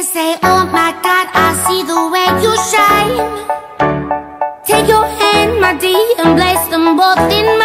They say, oh my God, I see the way you shine. Take your hand, my dear, and place them both in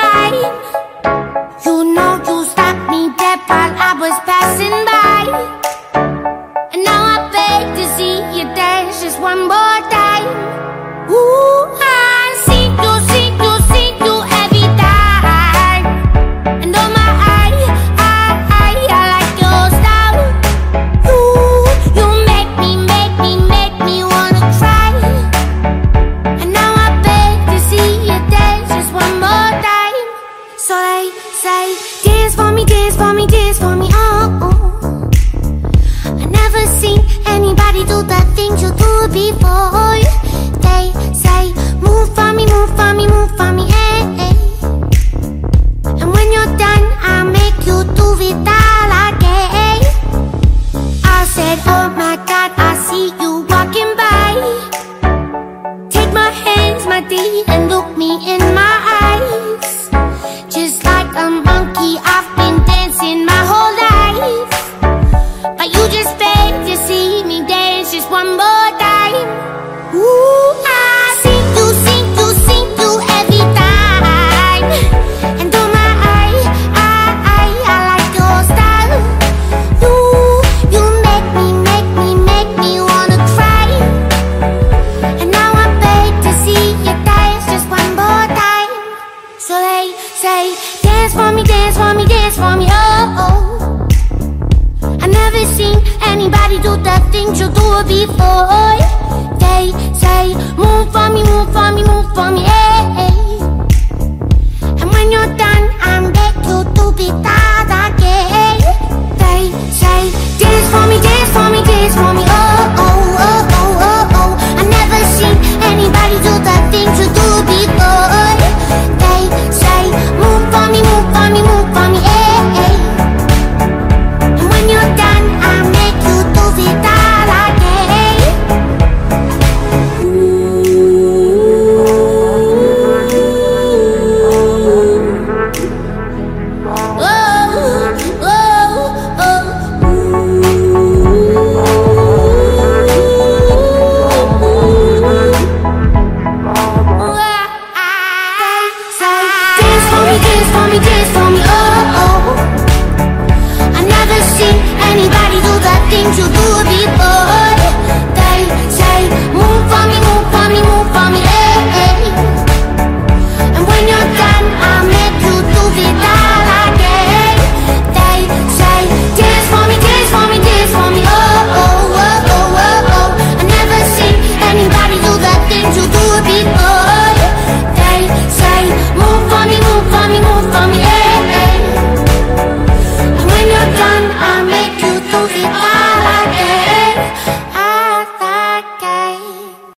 people They say, move for me, move for me, move for me, hey, hey. And when you're done, i make you do it all again. I said, oh my God, I see you walking by. Take my hands, my D, and look me in my eyes. Just like a monkey. Things you do before.